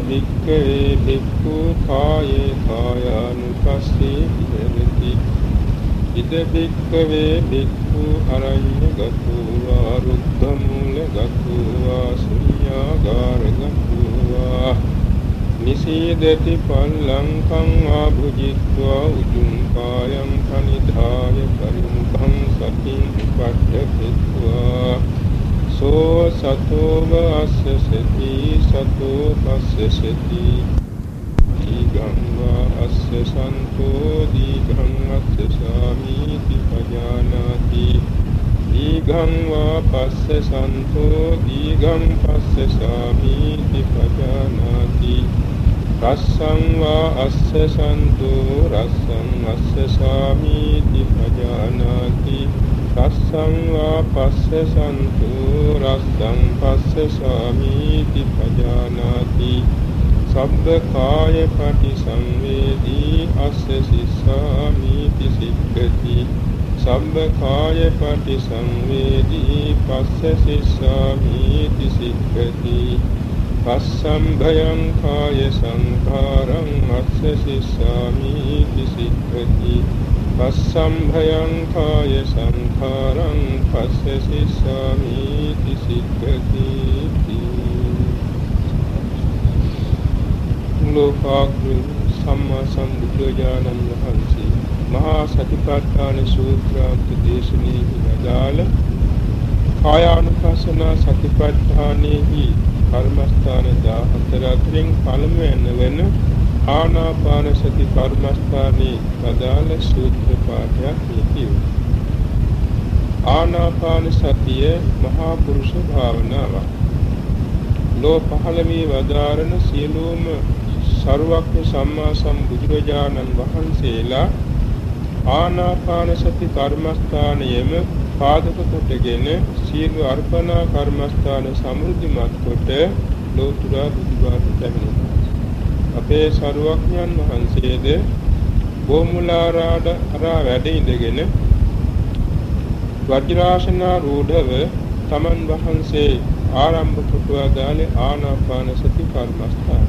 භික්ඛවේ භික්ඛු කායේ කායානුපස්සී විහෙරති. ඉද භික්ඛවේ භික්ඛු අරඤ්‍ය ගතුවා රුද්ධ මූල ගතුවා ශුඤ්ඤාගාර ගතුවා. නිසීදති පල්ලංකං ආභුජිත්වා උජුං කායං පනිධාය පරිමුඛං සතින් උපට්ඨිත්වා සෝ සතෝව අස්ස සති සතෝ පස්ස සති දීගං වා අස්ස සන්තෝ දීගං අස්ස සාමීති පජානාති දීගං වා පස්ස සන්තෝ දීගං පස්ස සාමීති පජානාති රස්සං වා අස්ස සන්තෝ රස්සං අස්ස සාමීති පජානාති රස්සං වා පස්ස සන්තෝ රස්සං පස්ස සාමීති පජානාති සබ්බ කාය පටිසංවේදී අස්ස සිස්සාමීති සික්ඛති සබ්බ කාය පටිසංවේදී පස්ස සිස්සාමීති සික්ඛති පස්සම් භයං කාය සංඛාරං අස්ස සිස්සාමීති සික්ඛති පස්සම් භයං කාය සංඛාරං පස්ස සිස්සාමීති සික්ඛති ලෝකාග්‍ර සම්මා සම්බුද්ධජානන් වහන්සේ මහා සතිපට්ඨාන සූත්‍රාන්ත දේශනේ විදාල කායානුපස්සන සතිපට්ඨානෙහි කර්මස්ථාන 14 අතරින් පළමුවෙන් වෙන ආනාපාන සති කර්මස්ථානයේ වදාළ සූත්‍ර පාඨයක් කියවි. ආනාපාන සතිය මහා පුරුෂ භාවනාවක්. ලෝ පහළ මේ වදාරන සියලුම සරුවක්ඥ සම්මා සම්බුදුරජාණන් වහන්සේලා ආනාපාන සති කර්මස්ථානයේම පාදක කොටගෙන සීල අර්පණා කර්මස්ථාන සමෘද්ධිමත් කොට ලෝතුරා බුදුබාට පැමිණෙනවා. අපේ සරුවක්ඥන් වහන්සේද බොමුලාරාඩ අරා වැඩ ඉඳගෙන වජ්‍රාසනා රූಢව තමන් වහන්සේ ආරම්භ කොට වදාළේ ආනාපාන සති කර්මස්ථානය.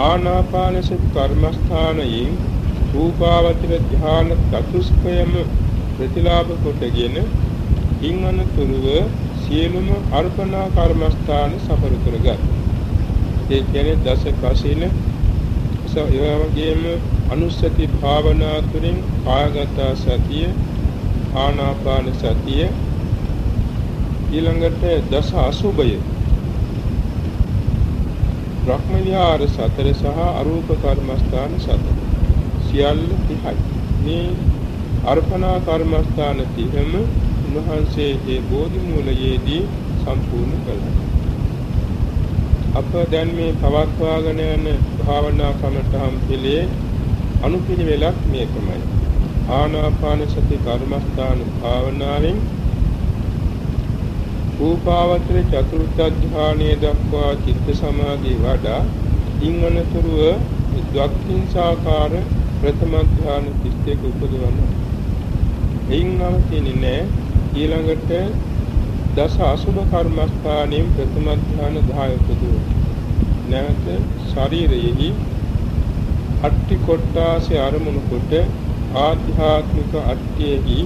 ආනාපාන සති කර්මස්ථානයෙන් රූපාවචර ධ්‍යාන චතුස්කයම ප්‍රතිලාභ කොටගෙන ඉන් අනතුරුව සියලුම අර්පණා කර්මස්ථාන සපරු කරගත්. ඒ කියන්නේ දස කසින ඒ වගේම අනුස්සති භාවනා තුළින් කායගත සතිය ආනාපාන සතිය ඊළඟට දස අසුබය බ්‍රහ්ම විහාර සතර සහ අරූප කර්මස්ථාන සතර සියල්ල 30යි. මේ අර්පණා කර්මස්ථාන 30ම උන්වහන්සේ ඒ බෝධි මූලයේදී සම්පූර්ණ කළා. අප දැන් මේ පවත්වාගෙන යන භාවනා කමඨහම් පිළේ අනුපිළිවෙලක් මේකමයි. ආනාපාන සති කර්මස්ථාන භාවනාවෙන් රූපාවචර චතුර්ථ ධානයේ දක්වා චිත්ත සමාධිය වඩා ඉංගනතුරුව ද්වක්ඛින්සාකාර ප්‍රථම ධාන 31 උපදවන්න. එයින් නවතින්නේ නැහැ ඊළඟට දස අසුභ කර්මස්ථානයෙන් ප්‍රථම ධාන 10 උපදවන. නැවත ශරීරයෙහි අට්ටි කොට්ටාසේ අරමුණු කොට ආධ්‍යාත්මික අට්ටියෙහි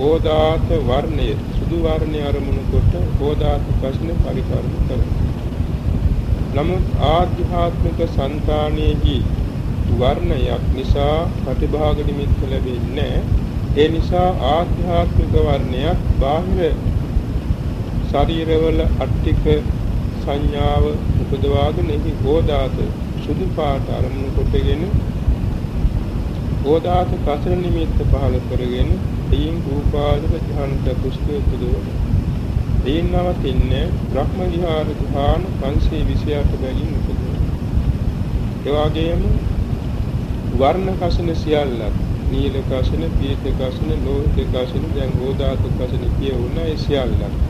ඕදාත වර්ණය සුදු වර්ණය අරමුණු කොට ඕදාත ප්‍රශ්න පරිකරණය කරනවා. නමුත් ආධ්‍යාත්මික సంతානයේහි වර්ණයක් නිසා ප්‍රතිභාග නිමිත්ත ලැබෙන්නේ ඒ නිසා ආධ්‍යාත්මික වර්ණයක් බාහිර ශරීරවල අට්ටික සංඥාව උපදවාගෙන එහි ඕදාත සුදු පාට අරමුණු කොටගෙන ඕදාත කසර නිමිත්ත පහල කරගෙන එයින් රූපාදක ධ්‍යාන චතුස්කය පුදවන. එයින් නවතින්නේ බ්‍රහ්ම විහාර ධ්‍යාන 528 බැගින් උපදවන. ඒ වගේම වර්ණ කසින සියල්ලක් නීල කසින, පීත කසින, ලෝහිත කසින, දැන් ඕදාත කසින කියවුණා ඒ සියල්ලක්.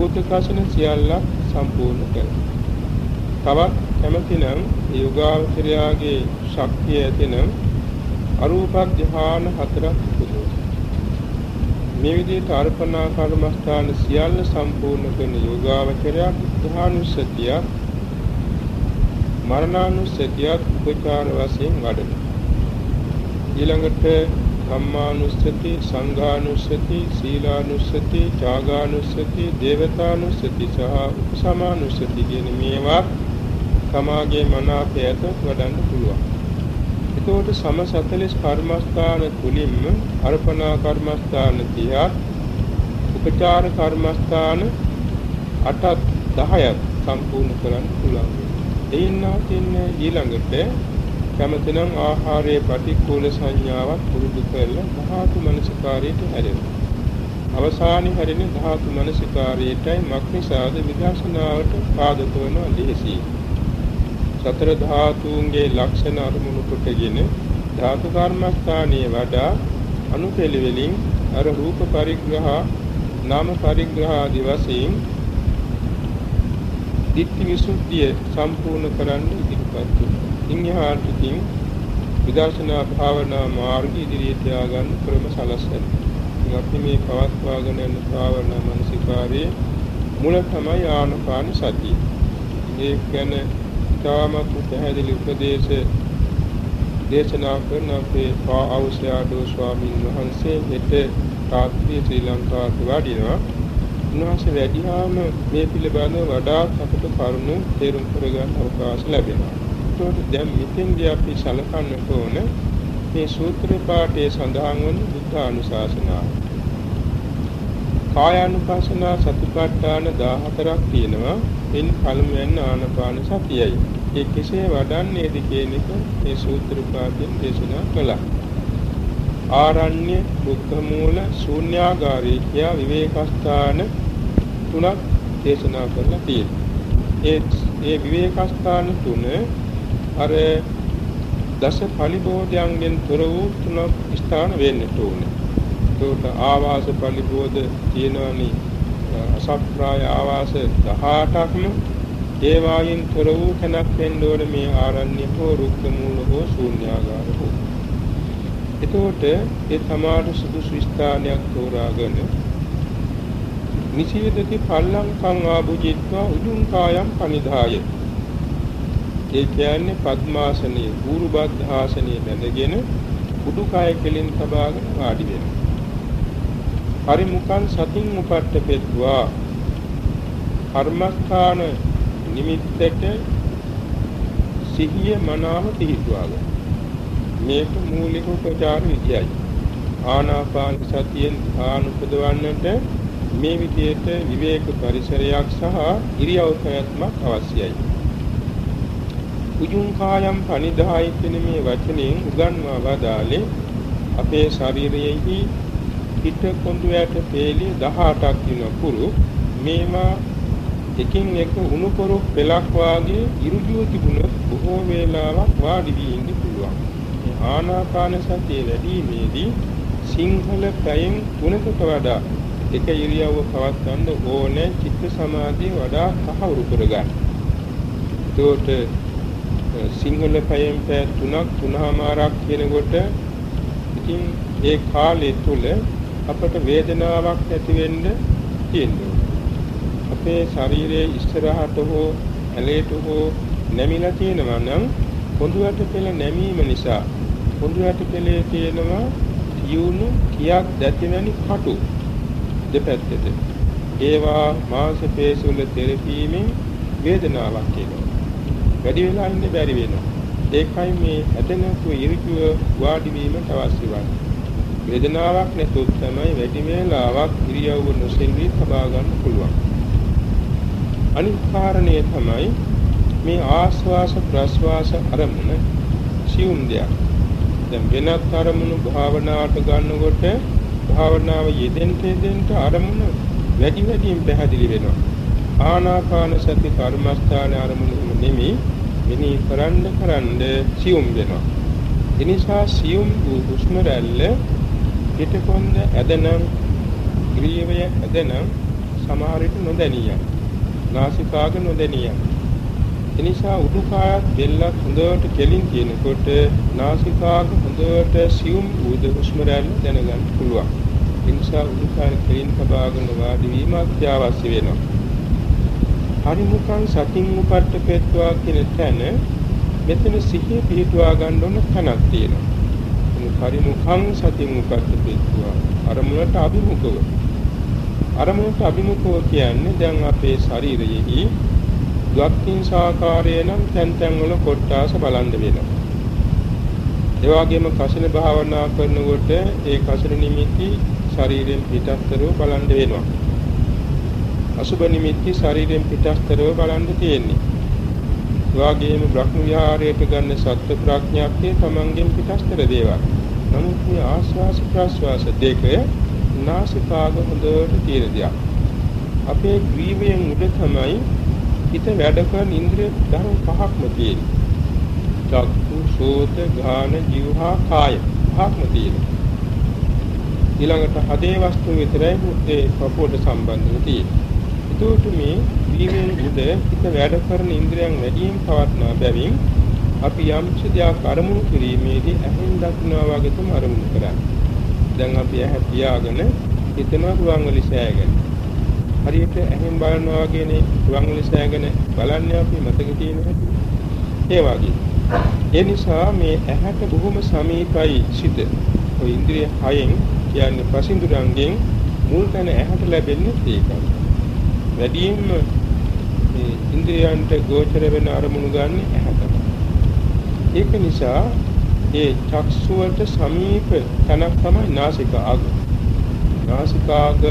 භූත කසින සියල්ලක් සම්පූර්ණ කරනවා. තවත් කැමතිනම් යෝගාවචරයාගේ ශක්තිය ඇතිනම් අරූප ධ්‍යාන හතරක් මේ විදිහට අර්පණා කර්මස්ථාන සියල්ල සම්පූර්ණ කරන යෝගාවචරයක් ධානුස්සතිය මරණානුස්සතියත් උපචාර වශයෙන් වඩන. ඊළඟට ධම්මානුස්සති, සංඝානුස්සති, සීලානුස්සති, ත්‍යාගානුස්සති, දේවතානුස්සති සහ උපසමානුස්සති කියන මේවා තමාගේ මනාපයට වඩන්න පුළුවන්. එතකොට සම 40 කර්මස්ථාන තුලින්ම අර්පණා කර්මස්ථාන 30ක් උපචාර කර්මස්ථාන 8ක් 10ක් සම්පූර්ණ කරන්න පුළුවන්. එයින් නැතිනේ ඊළඟට කැමතිනම් ආහාරයේ ප්‍රතිකූල සංඥාවක් පුරුදු කරලා ධාතු මනසකාරයට හැරෙනවා. අවසානයේ හැරෙන ධාතු මනසකාරයටයි මක්නිසාද විදර්ශනාවට පාදක වන ලෙහසී. සතර ධාතුන්ගේ ලක්ෂණ අරමුණු කොටගෙන ධාතු කර්මස්ථානයේ වඩා අනුපෙළවලින් අර රූප පරිග්‍රහ නාම පරිග්‍රහ ආදී වශයෙන් ditthi visuddhiය සම්පූර්ණ කරන්න ඉදිරිපත් වෙනවා. ඉන්හාට ඉතින් විදර්ශනා භාවනා මාර්ගය ඉදිරියට යාගන්න ක්‍රම සලස්වන. අපි මේ පවත්වාගෙන යන භාවනා මනසිකාරයේ මුල තමයි ආනපාන සතිය. ඒ කියන්නේ ඉතාමත් පැහැදිලි උපදේශ දේශනා කරන අපේ පා අවශ්‍යාඩෝ ස්වාමීන් වහන්සේ හෙට රාත්‍රියේ ශ්‍රී ලංකාවට වඩිනවා. උන්වහන්සේ වැඩිහාම මේ පිළිබඳව වඩාත් අපට කරුණු තේරුම් කරගන්න අවකාශ ලැබෙනවා. ඒකට දැන් මෙතෙන්දී අපි සලකන්නට ඕන මේ සූත්‍ර පාඨයේ සඳහන් වන බුද්ධානුශාසනාව. කායානුපස්සනා සතිපට්ඨාන 14ක් තියෙනවා. එන් පළමුවෙන් ආනපාන සතියයි. ඒ කෙසේ වඩන්නේද කියන එක මේ සූත්‍ර පාඨයෙන් දේශනා කළා. ආරණ්‍ය, දුක්ඛ මූල, ශූන්‍යාගාරී කියා විවේකස්ථාන තුනක් දේශනා කරලා තියෙනවා. ඒ ඒ විවේකස්ථාන තුන අර දස පරිබෝධයන්ගෙන් තොර වූ තුනක් ස්ථාන වෙන්නට ඕනේ. ඒකට ආවාස පරිබෝධ තියෙනවනේ අසප්‍රාය ආවාස 18ක්ම ඒ වායින් තොර වූ තැනක් වෙන්න ඕන මේ ආරණ්‍ය හෝ රුක්ක මූල හෝ ශූන්‍යාගාර හෝ. එතකොට ඒ තමාට සුදුසු ස්ථානයක් තෝරාගෙන නිසීදති පල්ලංකං ආභුජිත්වා උදුං කායම් පනිදාය. ඒ කියන්නේ පద్මාසනයේ ගුරුබද්ධ ආසනයේ බැඳගෙන උඩුකය කෙලින් තබාගෙන වාඩි වෙනවා. පරිමුඛං සතින් උපට්ඨපෙත්වා කර්මස්ථාන නිමිත්තට සිහිය මනාව පිහිටුවාගෙන. මේක මූලික උපචාර විද්‍යයි. ආනාපාන සතියෙන් ආනුපදවන්නට මේ විදිහට විවේක පරිසරයක් සහ ඉරියව් ප්‍රයත්නක් අවශ්‍යයි. උජුං කායම් පනිදායි කියන මේ වචනයෙන් උගන්වා වදාලේ අපේ ශරීරයේහි පිට කොඳුයට පේලි 18ක් දින පුරු මේවා එකින් එක උණු පොරු පෙලක් වාගේ ඉරුජුව තිබුණොත් බොහෝ වේලාවක් වාඩි වී ඉන්න පුළුවන්. මේ ආනාපාන සතිය වැඩිීමේදී සිංහල පැයෙන් තුනකට වඩා එක ඉරියව්ව පවත්වන්න ඕනේ චිත්ත සමාධිය වඩා තහවුරු කරගන්න. ඒකට සිංහල පැයෙන් පැය 3ක් 3මාරක් කියනකොට ඉතින් ඒ කාලය තුල අපට වේදනාවක් ඇති වෙන්න තියෙනවා. අපේ ශරීරයේ ඉස්සරහට හෝ ඇලේට හෝ නැමිලා තියෙනවා නම් පොඳුරට පෙළ නැමීම නිසා පොඳුරට පෙළේ තියෙනවා තියුණු කියක් දැතිවැනි කටු දෙපැත්තට. ඒවා මාංශ පේශි වල තෙරපීමෙන් වේදනාවක් එනවා. වැඩි වෙලා ඉන්න බැරි වෙනවා. ඒකයි මේ ඇදෙනතු ඉරිකුව වාඩි වීමට අවශ්‍ය වන්නේ. වේදනාවක් නැතුව තමයි වැඩි වේලාවක් ඉරියව්ව නොසෙල්වි තබා ගන්න පුළුවන්. අනිත් කාරණය තමයි මේ ආස්වාස ප්‍රස්වාස අරමුණ සියුම් දෙයක්. දැන් වෙනත් අරමුණු භාවනාවට ගන්නකොට භාවනාව යෙදෙන්න යෙදෙන්න අරමුණ වැඩි වැඩියෙන් පැහැදිලි වෙනවා. ආනාපාන සති කර්මස්ථාන අරමුණු නෙමෙයි මෙනි කරන්න කරන්න සියුම් වෙනවා. එනිසා සියුම් වූ හුස්ම රැල්ල පිටකොන්ද ඇදනම් ග්‍රීවය ඇදනම් සමහර විට නොදැනියයි. නාසිකාග නොදැනියයි. එනිසා උඩුකයත් බෙල්ලත් හොඳට කෙලින් තියෙනකොට නාසිකාග හොඳට සියුම් වූද හුස්ම රැල්ල දැනගන්න පුළුවන්. ඒ නිසා උඩුකය කෙලින් තබාගෙන වාඩි වීම අත්‍යවශ්‍ය වෙනවා. හරිමුඛං සතින් උපට්ඨපෙත්වා කියන තැන මෙතන සිහිය පිහිටුවා ගන්න ඕන තැනක් තියෙනවා. මේ පරිමුඛං සතින් උපත්තිපෙත්වා අරමුණට අභිමුඛව. අරමුණට අභිමුඛව කියන්නේ දැන් අපේ ශරීරයේහි ද්වක්ඛින් සාකාරය නම් තැන් තැන් වල කොටාස බලන්න වෙනවා. ඒ වගේම කසින භාවනා කරනකොට ඒ කසින නිමිති ශරීරයෙන් පිටස්තරව බලන්න වෙනවා. අසුබ නිමිති ශරීරයෙන් පිටස්තරව බලන්න තියෙන්නේ. වාගේම බ්‍රහ්ම විහාරයට ගන්න සත්‍ය ප්‍රඥාක්තිය තමන්ගෙන් පිටස්තර දේවල්. නමුත් මේ ආස්වාස ප්‍රස්වාස දෙක නාසිකාග හොඳට තියෙන දෙයක්. අපේ ග්‍රීවයෙන් උඩ තමයි හිත වැඩ කරන ඉන්ද්‍රිය ධර්ම පහක්ම තියෙන්නේ. චක්කු, සෝත, ගාන, જીවහා, කාය පහක්ම තියෙනවා. ඊළඟට හදේ වස්තු විතරයි මුත්තේ පපුවට සම්බන්ධව තියෙන්නේ. එතකොට මේ වීමෙන් උද හිත වැඩ කරන ඉන්ද්‍රියන් වැඩියෙන් පවත්නා බැවින් අපි යම් දෙයක් අරමුණු කිරීමේදී ඇහෙන් දක්නවා වගේ තමයි අරමුණු කරන්නේ. දැන් අපි ඇහැ පියාගෙන හිතනවා රුවන්වැලි සෑගෙන. හරියට ඇහෙන් බලනවා වගේනේ රුවන්වැලි සෑගෙන බලන්නේ අපි මතක තියෙන හැටි. ඒ වගේ. ඒ නිසා මේ ඇහැට බොහොම සමීපයි සිත. ඔය ඉන්ද්‍රිය හයෙන් කියන්නේ පසින්දුරංගෙන් මුල් තැන ඇහැට ලැබෙන්නේ ඒකයි. වැඩියෙන්ම මේ ඉන්ද්‍රයන්ට ගෝචර වෙන අරමුණු ගන්න ඇහැ තමයි. ඒක නිසා ඒ චක්ෂුවට සමීප තැනක් තමයි නාසික අග. නාසිකාග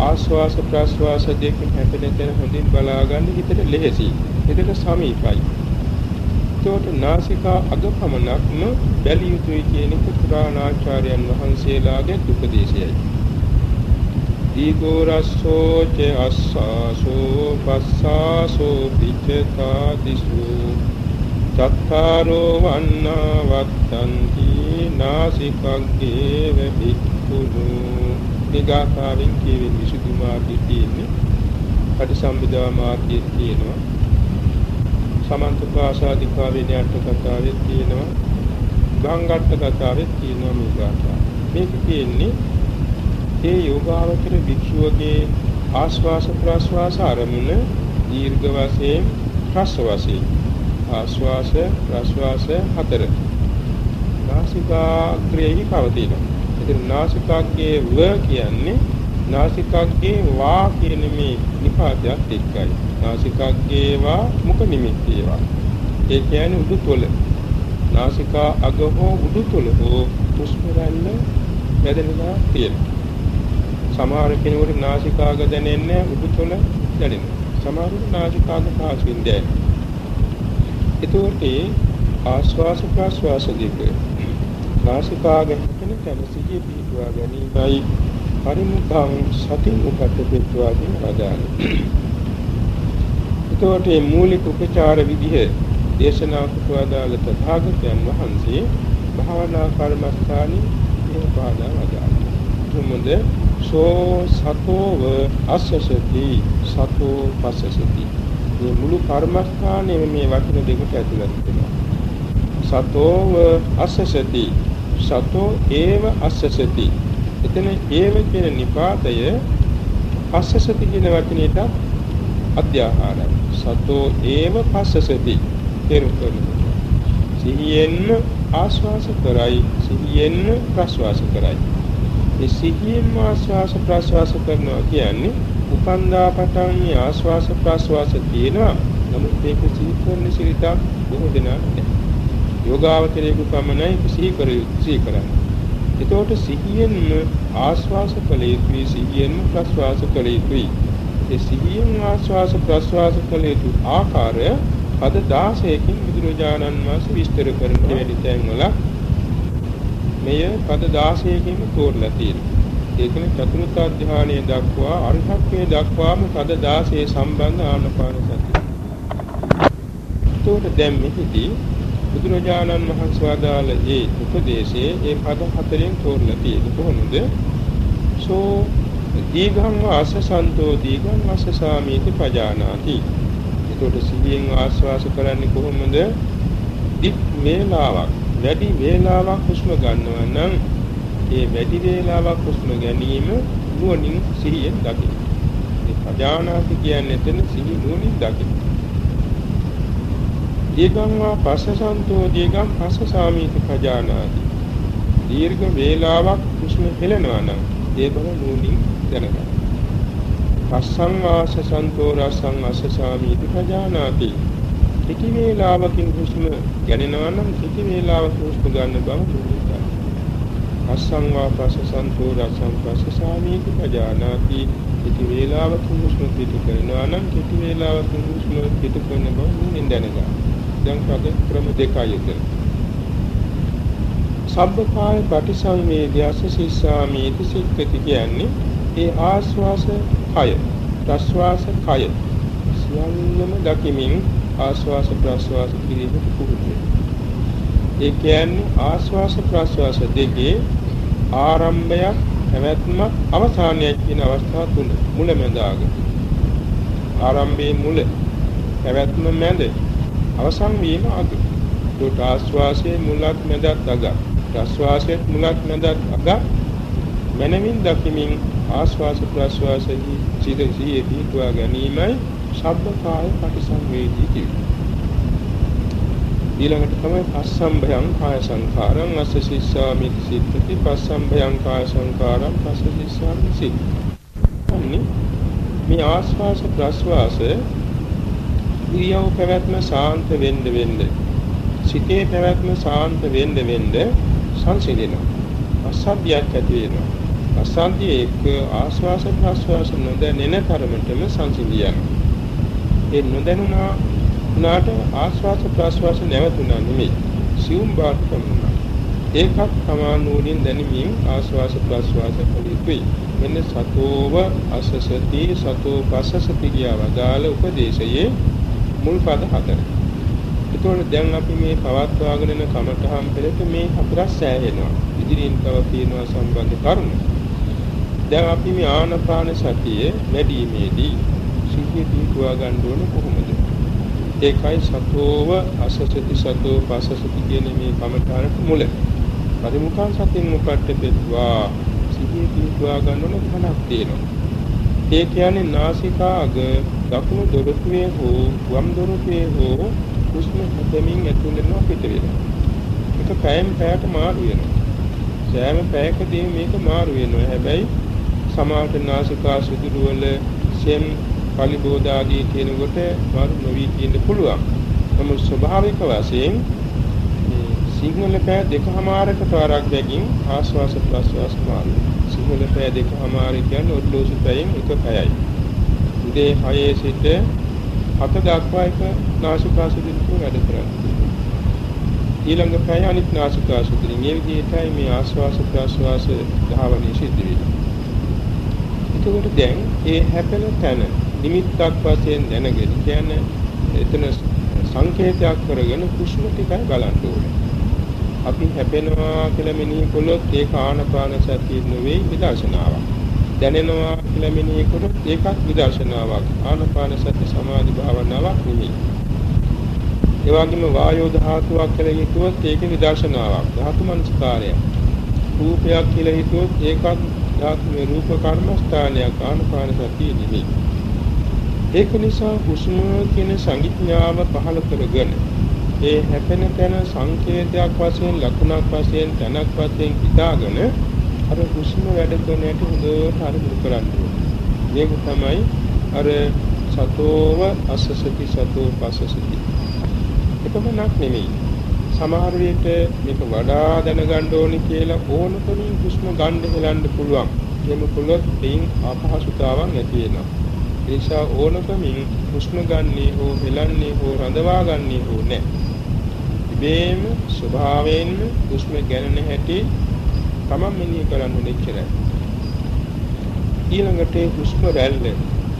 ආශ්වාස ප්‍රශ්වාස දෙකෙන් හැපෙන තැන හොඳින් බලා ගන්න හිතට ලෙහෙසි. හිතට සමීපයි. ඒකට නාසිකා අග පමණක්ම බැලිය යුතුයි කියන එක පුරාණාචාර්යයන් වහන්සේලාගේ උපදේශයයි. දීගෝ රස්සෝ ච අස්සාසෝ පස්සාසෝ පිච්චතා දිසු චත්තාරෝ වන්නා වත්තන්ති නාසිකග්ගේව භික්ඛුනු නිගාකාවෙන් කියවෙන විසුද්ධි මාර්ගයේ තියෙන්නේ පටිසම්භිදා මාර්ගයේ තියෙනවා සමන්ත පාසාදිකා විනයට කතාවේ තියෙනවා ගංගට්ට කතාවේ තියෙනවා මේ ගාථා මේක තියෙන්නේ ඒ යෝගාවචර භික්ෂුවගේ ආස්වාස ප්‍රාස්වාස අරමුණ දීර්ඝ වශයෙන් හ්‍රස්ව වශයෙන් ආස්වාස ප්‍රාස්වාස හතර නාසිකාග්‍රේහි පවතිනවා. ඉතින් නාසිකාග්ගේ ව කියන්නේ නාසිකාග්ගේ වා කියන මේ නිපාතයක් එක්කයි. නාසිකාග්ගේ වා මුඛ නිමිත්තේවා. ඒ කියන්නේ උඩුතොල. නාසිකා අග හෝ උඩුතොල හෝ හුස්ම රැල්ල වැදෙනවා තියෙනවා. සමහර කෙනෙකුට නාසිකාග දැනෙන්නේ උඩුතොල දැනෙනවා. සමහරට නාසිකාග පාසුවෙන් දැනෙනවා. ඒතකොට ආශ්වාස ප්‍රශ්වාස දෙක නාසිකාග හිතෙන තැන සිහිය පිහිටුවා ගැනීමයි පරිමුඛං සති උපට්ඨපෙත්වා කියන වදාළ. ඒතකොට මේ මූලික උපචාර විදිහ දේශනා කොට වදාළ තථාගතයන් වහන්සේ භාවනා කර්මස්ථානයේ මේ පාදා වදාළා. තුමුද සෝ සතෝව අස්සසති සතෝ පස්සසති. මේ මුළු කර්මස්ථානයේ මේ වචන දෙකට ඇතුළත් වෙනවා. සතෝව අස්සසති සතෝ ඒව අස්සසති. එතන ඒව කියන නිපාතය පස්සසති කියන වචනයට අධ්‍යාහාරයි. සතෝ ඒව පස්සසති තේරුම් ගන්න සිහියෙන්ම ආස්වාස කරයි සිහියෙන්ම ප්‍රස්වාස කරයි. ඒ සිහියෙන් ආස්වාස ප්‍රස්වාස කරනවා කියන්නේ උපන්දා පටන් මේ ආස්වාස ප්‍රස්වාස තියෙනවා. නමුත් ඒක සිහි කරන සිරිතක් බොහෝ දෙනාට නැහැ. යෝගාවචරයේ පමණයි සිහි කර සිහි කරන්නේ. එතකොට සිහියෙන්ම ආස්වාස කළ යුතුයි සිහියෙන්ම ප්‍රස්වාස කළ යුතුයි. ඒ සිහියෙන් ආස්වාස ප්‍රස්වාස කළ යුතු ආකාරය පද 16කින් බුදුරජාණන් වහන්සේ විස්තර කරන දෙවැනි තැන්වල මෙය පද 16කින් තෝරලා තියෙනවා. ඒ කියන්නේ චතුර්ථ ධානයේ දක්වා අරිහත්ත්වයේ දක්වාම පද 16 සම්බන්ධ ආනපාන සතිය. ඒකට දැන් මෙහිදී බුදුරජාණන් වහන්සේ වදාළ ඒ උපදේශයේ ඒ පද හතරෙන් තෝරලා තියෙන්නේ කොහොමද? සෝ දීඝං වාසසන්තෝ දීඝං වාසසාමීති පජානාති. ඒකට සිහියෙන් ආස්වාස කරන්නේ කොහොමද? දික් වේලාවක් වැඩි වේලාවක් හුස්ම ගන්නවා නම් ඒ වැඩි වේලාවක් හුස්ම ගැනීම නුවණින් සිහියෙන් දකින්න. මේ පජානාති කියන්නේ එතන සිහි නුවණින් දකින්න. දීගං වා පස්සසන්තෝ දීගං පස්සසාමීති පජානාති. දීර්ඝ වේලාවක් හුස්ම හෙලනවා නම් ඒ බව නුවණින් දැනගන්න. පස්සං වාසසන්තෝ රසං අසසාමීති පජානාති. කිති වේලාවකින් හුස්ම ගැනෙනවා නම් කිති වේලාවක හුස්ම ගන්න බව නුවණින් දැනගන්න. පස්සං වාපසසන්තෝ රසං පස්සසාමීති පජානාති. කිති වේලාවකින් හුස්ම පිට කරනවා නම් කිති වේලාවකින් හුස්ම පිට කරන බව නුවණින් දැනගන්න. දැන් පද ක්‍රම දෙකයි එතන. සබ්බකාය පටිසංවේදයස සිස්සාමීති සික්කති කියන්නේ ඒ ආස්වාස කය ප්‍රස්වාස කය සියල්ලම දකිමින් ආස්වාස ප්‍රස්වාස කිරීමට පුරුදු ඒ කියන්නේ ආස්වාස ප්‍රස්වාස දෙකේ ආරම්භයක් පැවැත්මක් අවසානයක් කියන අවස්ථා තුන මුලැමැදාග ආරම්භයේ මුල පැවැත්ම මැද අවසන් වීම අග. ඒකට ආස්වාසයේ මුලක් මැදත් අගක් ප්‍රස්වාසයේ මුලක් මැදත් අග. මනමින් දකිමින් ආස්වාස ප්‍රස්වාසයේ සිට සිහිය පිටුවා ගැනීමයි ශබ්දකාය පටිසංවේදී කියන්නේ. ඊළඟට තමයි පස්සම්භයං කාය සංඛාරං අස්ස සිස්සාමි සිද්ධති පස්සම්භයං කාය සංඛාරං පස්ස සිස්සාමි සිද්ධි. මේ ආස්වාස ප්‍රස්වාස ඉරියව් පැවැත්ම සාන්ත වෙන්න වෙන්න සිතේ පැවැත්ම සාන්ත වෙන්න වෙන්න සංසිඳෙනවා. අසභ්‍යයක් ඇති වෙනවා. අසන්තිය එක්ක ආස්වාස ප්‍රස්වාස නොදැනෙන තරමටම සංසිඳියක්. ඒ නොදැනුණා උනාට ආස්වාස ප්‍රස්වාස නැවතුණා නෙමෙයි. සියුම් බාට පමුණා. ඒකත් සමානෝනින් දැනීමෙන් ආස්වාස ප්‍රස්වාස කලිතුයි. මෙන්න සතෝව අසසති සතෝ පසසති කියවදාල උපදේශයේ මුල් පද හතර. එතකොට දැන් අපි මේ පවත්වාගෙන යන කමඨහම් පෙරට මේ හතරක් සෑහෙනවා. ඉදිරියෙන් තව තියෙනවා සම්බන්ධ කරුණු. දැන් අපි මේ ආනපාන සතිය වැඩිීමේදී සිහිය පිටුවා ගන්න ඕන කොහොමද? ඒකයි සතෝව අසසති සතෝ පසසති කියන මේ කමඨාරට මුල. පරිමුඛං සතින් මුකට පෙත්වා සිහිය පිටුවා ගන්න ඕන ධනක් තියෙනවා. ඒ කියන්නේ නාසිකාග දකුණු දොරටුවේ හෝ වම් දොරටුවේ හෝ හුස්ම හැදෙමින් ඇතුල් වෙනවා පිට වෙනවා. ඒක පැයෙන් පැයට මාරු වෙනවා. සෑම පැයකදී මේක මාරු වෙනවා. හැබැයි සමාත නාසිකා සිදුරු වල සෙම් පලිබෝධාදී කියනකොට මාරු නොවි කියන්න පුළුවන්. නමුත් ස්වභාවික වශයෙන් සිංහල පැය දෙකමාරක පාරක් බැගින් ආශ්වාස ප්‍රශ්වාස මාරු. සිංහල පැය දෙකමාර කියන්නේ ඔඩ්ලෝසු පැයෙන් එක පැයයි. උදේ 6 සිට 7 දක්වා එක නාසිකා සිදුරු වැඩ කරන්නේ. ඊළඟ පැය අනිත් නාසිකා සිදුරු. මේ විදිහටයි මේ ආශ්වාස ප්‍රශ්වාස ධාවනයේ සිද්ධ වෙන්නේ. එතකොට දැන් ඒ හැපෙන තැන නිමිත්තක් වශයෙන් දැනගෙන කියන්නේ එතන සංකේතයක් කරගෙන කුෂ්ම ටිකයි බලන්න ඕනේ. අපි හැපෙනවා කියලා මෙනෙහි කළොත් ඒක ආනපාන සතිය නෙවෙයි විදර්ශනාවක්. දැනෙනවා කියලා මෙනෙහි කළොත් ඒකත් විදර්ශනාවක්. ආනපාන සති සමාධි භාවනාවක් නෙවෙයි. ඒ වගේම වායෝ ධාතුවක් කියලා හිතුවොත් ඒක විදර්ශනාවක්. ධාතු මනස්කාරය. රූපයක් කියලා හිතුවොත් ඒකත් ධාතුවේ රූප කර්මස්ථානයක් ආනපාන සතිය නෙවෙයි. ඒක නිසා හුස්ම කියන සංඥාව පහළ කරගෙන ඒ හැපෙන තැන සංකේතයක් වශයෙන් ලකුණක් වශයෙන් තැනක් වශයෙන් හිතාගෙන අර හුස්ම වැඩ කරන හැටි හොඳට අරමුණු කරන්න මේක තමයි අර සතෝව අසසති සතෝ පසසති එකමනක් නෙමෙයි. සමහර විට මේක වඩා දැනගන්න ඕනි කියලා ඕනකමින් හුස්ම ගන්න හෙලන්න පුළුවන්. එහෙම කළොත් එයින් අපහසුතාවක් ඇති වෙනවා. ඒ නිසා ඕනකමින් හුස්ම ගන්නේ හෝ හෙලන්නේ හෝ රඳවා ගන්නේ හෝ නැහැ ඉබේම ස්වභාවයෙන්ම හුස්ම ගැනෙන හැටි තමන් මෙනෙහි කරන්න ඕනේ ඊළඟට හුස්ම රැල්ල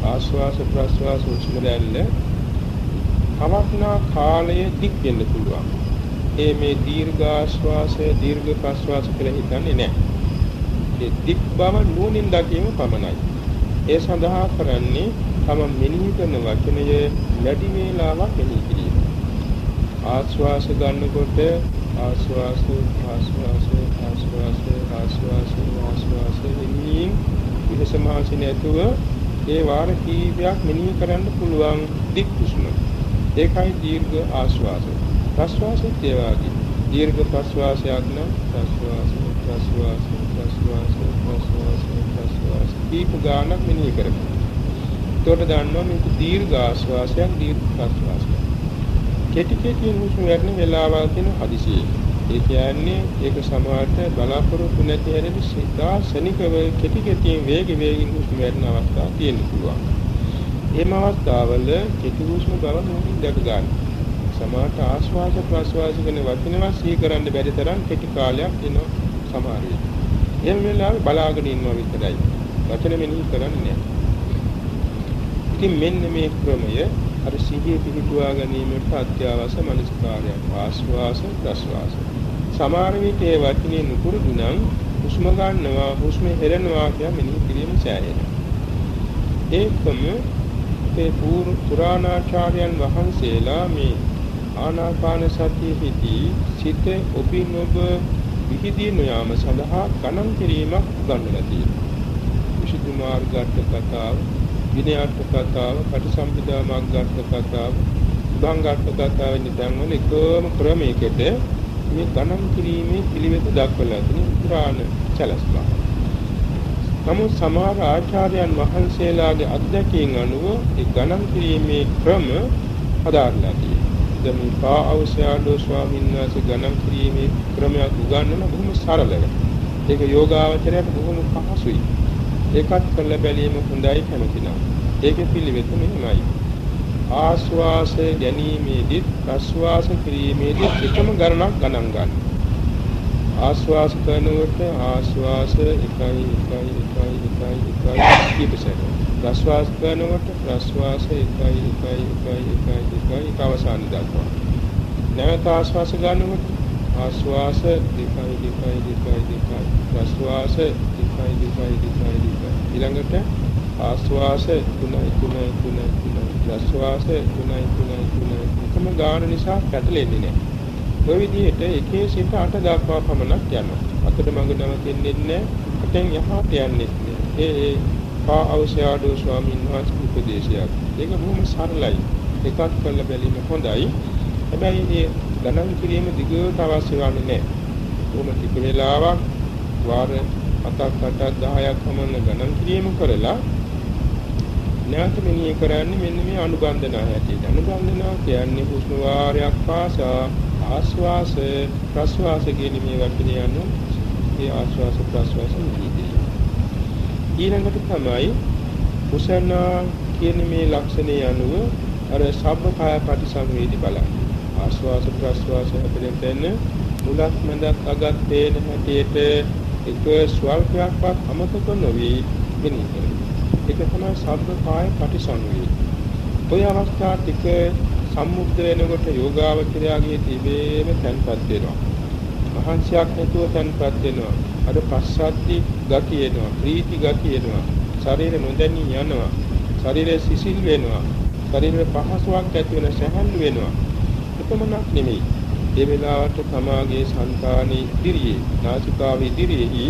ආශ්වාස ප්‍රශ්වාස හුස්ම රැල්ල පවත්නා කාලය දික් වෙන්න පුළුවන්. ඒ මේ දීර්ඝ ආශ්වාසය දීර්ඝ ප්‍රශ්වාස කියලා හිතන්නේ නැහැ. ඒ දික් බව නුවණින් දැකීම පමණයි. ඒ සඳහා කරන්නේ තම මෙනෙහි කරන වචනය වැඩි වේලාවක් මෙනෙහි කිරීම. ආශ්වාස ගන්නකොට ආශ්වාස ආශ්වාස ආශ්වාස ආශ්වාස ආශ්වාස එමින් විසමාසි නැතුව ඒ වාර කීපයක් මෙනෙහි කරන්න පුළුවන් දික් හුස්ම. ඒකයි දීර්ඝ ආශ්වාසය. ප්‍රශ්වාසයත් ඒ වගේ. දීර්ඝ ප්‍රශ්වාසයක් නම් ප්‍රශ්වාසය ප්‍රශ්වාසය ප්‍රශ්වාසය ප්‍රශ්වාසය ප්‍රශ්වාසය දීප ගානක් මෙනෙහි කරමු. එතකොට දන්නවා මේක දීර්ඝ ආශ්වාසයක් දීර්ඝ ප්‍රශ්වාසයක්. කෙටි කෙටි හුස්ම ගන්න වෙලාවල් තියෙන හදිසියේ. ඒ කියන්නේ ඒක සමහරට බලාපොරොත්තු නැති හැරෙදි සිතා ශනිකව කෙටි කෙටි වේග වේගින් හුස්ම ගන්න අවස්ථා තියෙන්න පුළුවන්. එම අවස්ථාවල කෙටි හුස්ම බව මොකින් දැක ගන්න. සමහරට ආශ්වාස ප්‍රශ්වාස කියන වචනවා සිහි කරන්න බැරි තරම් කෙටි කාලයක් එනවා සමහර විට. එහෙම වෙලාවෙ බලාගෙන ඉන්නවා විතරයි. වචන මෙනෙහි කරන්නේ නැහැ. ඉතින් මෙන්න මේ ක්‍රමය අර සිහිය පිහිටුවා ගැනීමට අත්‍යවශ්‍ය මනස්කාරයක් ආශ්වාස ප්‍රශ්වාස සමහර විට ඒ වචනේ නුපුරුදු නම් හුස්ම ගන්නවා හුස්ම හෙලනවා කියන මෙනෙහි කිරීම සෑහෙනවා ඒකම ඒ පුරාණාචාර්යයන් වහන්සේලා මේ ආනාපාන සතියෙහිදී සිත ඔබින් ඔබ විහිදී නොයාම සඳහා ගණන් කිරීමක් උගන්වලා තියෙනවා විසුද්ධි මාර්ගාර්ථ කතාව විනයාර්ථ කතාව, පටිසම්පදා මග්ගාර්ථ කතාව, උභංගාර්ථ කතාව නිදන්වල එකම ක්‍රමයකට මේ ගණන් කිරීමේ පිළිවෙත දක්වලා තියෙන පුරාණ සැලැස්ම. නමුත් සමහර ආචාර්යයන් වහන්සේලාගේ අත්දැකීම් අනුව ඒ ගණන් කිරීමේ ක්‍රම හදාarලා තියෙනවා. දැන් මේ පා අවශ්‍යාඩෝ ස්වාමීන් වහන්සේ ගණන් කිරීමේ ක්‍රමයක් උගන්වන බොහොම සරලව. ඒක යෝගාවචරයට බොහොම පහසුයි. ඒකත් කරලා බැලීම හොඳයි කැමතිනම්. ඒකේ පිළිවෙත මෙහෙමයි. ආශ්වාසය ගැනීමේදී ප්‍රශ්වාස කිරීමේදී එකම ගණනක් ගණන් ගන්න. ආශ්වාස කරනකොට ආශ්වාස 1 1 1 1 1 කීපසෙක. ප්‍රශ්වාස කරනකොට ප්‍රශ්වාස 1 1 1 1 1 1 අවසාන දක්වා. නැවත ආශ්වාස ගන්නකොට ආශ්වාස 2 2 2 2 ප්‍රශ්වාස 2 2 2 2 ඊළඟට ආස්වාස 3යි 3යි 3යි 3යි ප්‍රස්වාස 3යි 3යි 3යි එකම ගාන නිසා පැටලෙන්නේ නැහැ. ඔය විදිහට එකේ සිට අට දක්වා පමණක් යනවා. අතට මඟ නවතින්නේ නැහැ. අතෙන් යහට යන්නේ නැහැ. ඒ ඒ පා අවශ්‍යාඩෝ ස්වාමීන් වහන්සේ උපදේශයක්. ඒක බොහොම සරලයි. එකක් කරලා බැලීම හොඳයි. හැබැයි මේ ගණන් කිරීම දිගට අවශ්‍ය වන්නේ නැහැ. කොහොම ටික වෙලාවක් වාර හතක් අටක් 10ක් පමණ ගණන් කිරීම කරලා නැවත මෙනෙහි කරන්නේ මෙන්න මේ අනුබන්ධනා හැටියට. අනුබන්ධනා කියන්නේ හුස්ම වාරයක් පාසා ආශ්වාස ප්‍රශ්වාස කියන මේ වචනේ අනුව ඒ ආශ්වාස ප්‍රශ්වාස නිදි. ඊළඟට තමයි කුසනා කියන මේ ලක්ෂණේ අනුව අර සබ්බකාය පටිසංවේදී බලන්න. ආශ්වාස ප්‍රශ්වාස හැපෙන තැන මුලක් මැදක් අගක් තේන හැටියට එක ස්වල්පයක්වත් අමතක නොවි මෙනෙහි කරනවා. ඒක තමයි සබ්බ කාය පටිසංවේදී. ඔය අවස්ථා ටික සම්මුද්ධ වෙනකොට යෝගාවචරයාගේ තිබේම තැන්පත් වෙනවා. මහන්සියක් නැතුව තැන්පත් වෙනවා. අර පස්සද්ධි ගතිය එනවා, ප්‍රීති ගතිය එනවා. ශරීර නොදැනී යනවා. ශරීරය සිසිල් වෙනවා. ශරීරේ පහසුවක් ඇති වෙන සැහැල්ලු වෙනවා. එපමණක් නෙමෙයි. ඒ වෙලාවට තමාගේ సంతානී ඉදිරියේ නාසිකාව ඉදිරියේහි